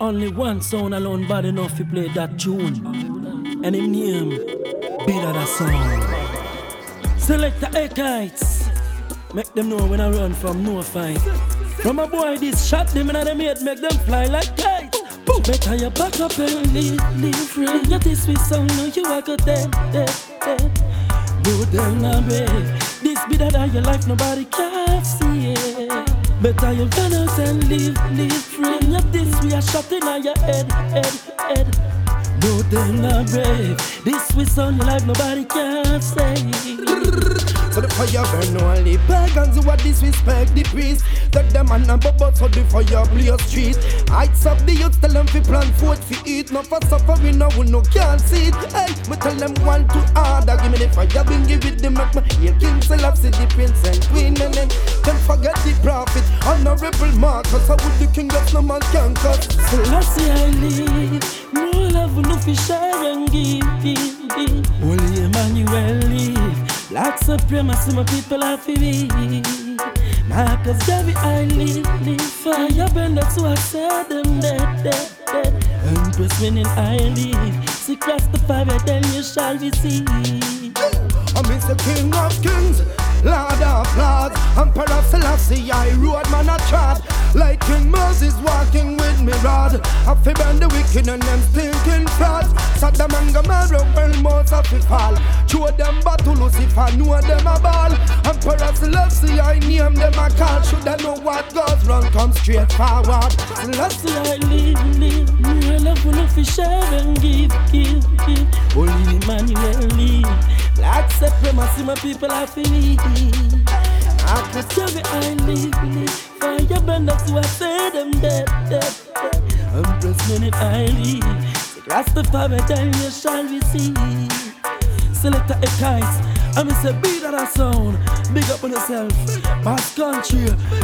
Only one sound alone bad enough to play that tune. And him name, be that song. Select the Ekaitz. Make them know when I run from no fight. From a boy, this shot them in the mate, make them fly like kites. Boom. Better you back up and leave, leave free. You this sweet sound, know you are good dead. Go down and break. This be that your life, nobody can see it. Better you run out and leave, leave we are shot in your head, head, head. No them not brave. This sweet sound life, nobody can say. So the fire burn only pagans who are disrespect the priest. That them and a bubble so the fire blaze street. Heights of the youth tell them fi plan food fi eat. No for suffering no who no can't see it. Hey, me tell them one to order. Give me the fire, bring give it the make me hear King Selassie the prince prophet, honorable Marcus. I would the king that no man can cut. I live. No love, no fi share and give. Holy Emmanuel live. Black supremacy, my people are for me. Marcus Garvey, I live, live. Fire burn, that's why I said them dead, dead, dead. Empress Menen, I live. The fire, then you shall receive. Selassie, I road man a trod. Like King Moses walking with me rod. I fi burn the wicked and them stinking frauds. Sodom and Gomorrah, well most of it fall. Show them battle Lucifer, know them a ball. Emperor Selassie, I name them a call. Should I know what goes wrong, come straight forward. Selassie, I live, live. Me love will fi share and give, give, give. Holy Emmanuel live. Black supremacy, my people are for me. Tell me I live. Fire burn, that's why I say them dead, dead, dead. Empress Menen I live. Rastafari, then you shall receive. Select a kites. I mean, say, be that a sound. Big up on yourself. Bass country.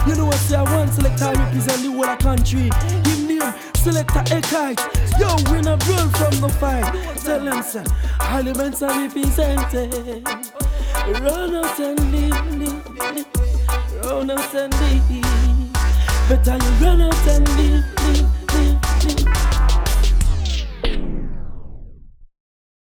You know what, say, I want select I represent the whole country. Him name, select a kite. Yo, we not run from the fight. Tell them, say, elements are represented. Run out and live, live. Run out and live. Better you run out and live, live.